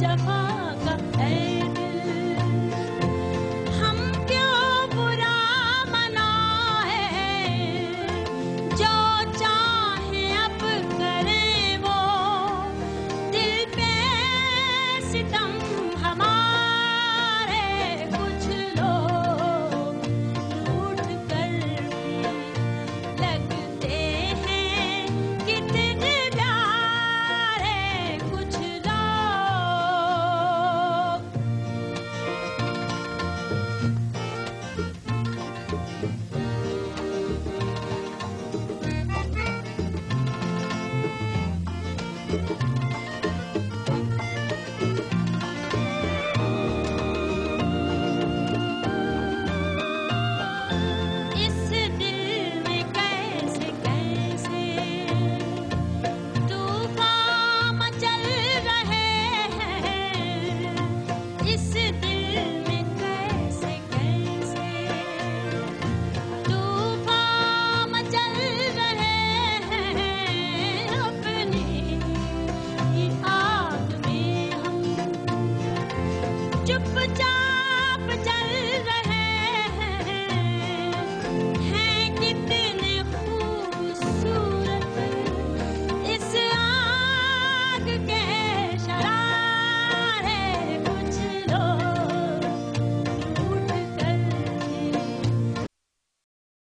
Jamaica. Hey.